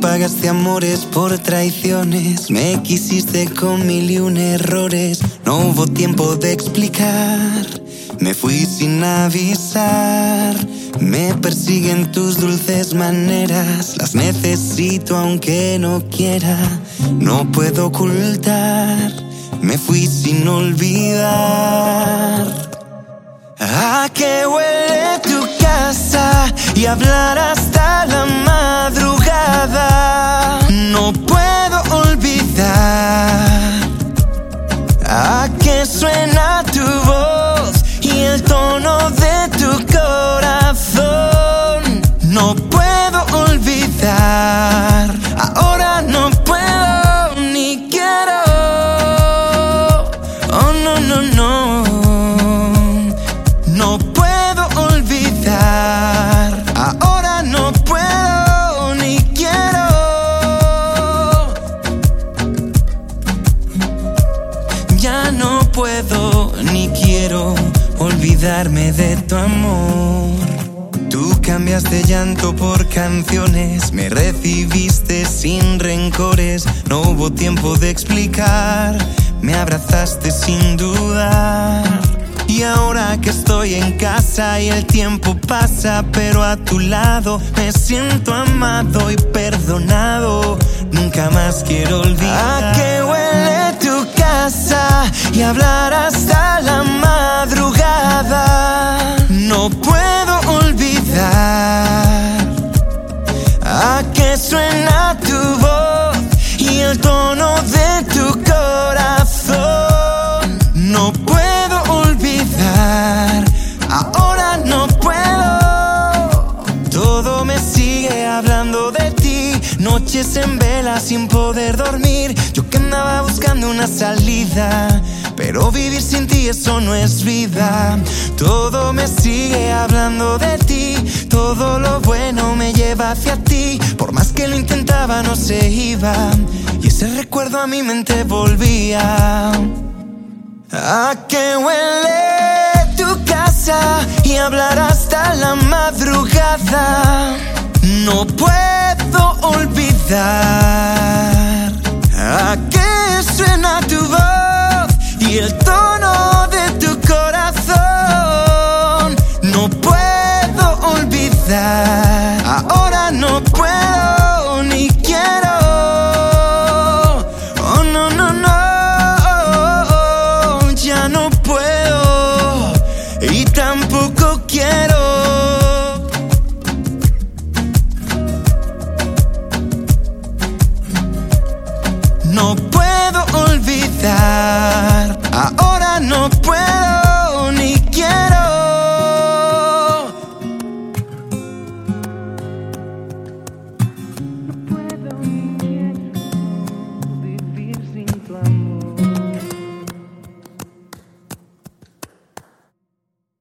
pagaste amores por traiciones. Me quisiste con mil y un errores. No hubo tiempo de explicar. Me fui sin avisar. Me persiguen tus dulces maneras. Las necesito aunque no quiera. No puedo ocultar. Me fui sin olvidar. ¿A qué huele tu casa? Y hablar ¿A qué puedo ni quiero olvidarme de tu amor. Tú cambiaste llanto por canciones, me recibiste sin rencores, no hubo tiempo de explicar, me abrazaste sin dudar. Y ahora que estoy en casa y el tiempo pasa, pero a tu lado me siento amado y perdonado. Nunca más quiero olvidar. Y hablar hasta la madrugada? No puedo olvidar. ¿A qué suena tu voz y el tono de tu corazón? No puedo olvidar, ahora no puedo. Todo me sigue hablando de ti, noches en vela sin poder dormir. Yo que andaba buscando una salida. Pero vivir sin ti eso no es vida. Todo me sigue hablando de ti. Todo lo bueno me lleva hacia ti. Por más que lo intentaba no se iba. Y ese recuerdo a mi mente volvía. ¿A qué huele tu casa y hablar hasta la madrugada? No puedo olvidar. No puedo ni